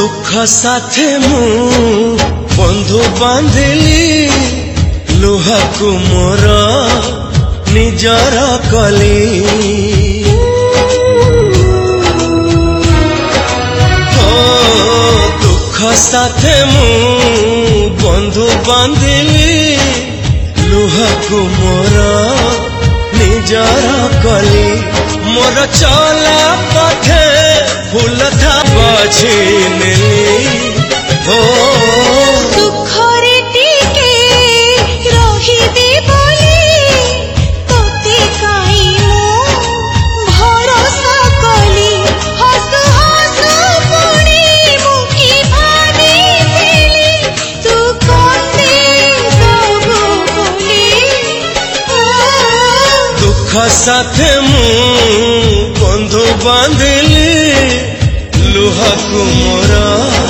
ଦୁଃଖ ସାଥେ ମୁଁ ବନ୍ଧୁ ବାନ୍ଧିଲି ଲୁହାକୁ ମୋର ନିଜର କଲି ଦୁଃଖ ସାଥେ ମୁଁ বন্ধু বান্ধিলি লুহাকু মোর নিজর কলি মোর চলা পথে ତୋଖା ସାଥେ ମୁଁ ବନ୍ଧୁ ବାନ୍ଧିଲି ଲୁହାକୁ ମୋର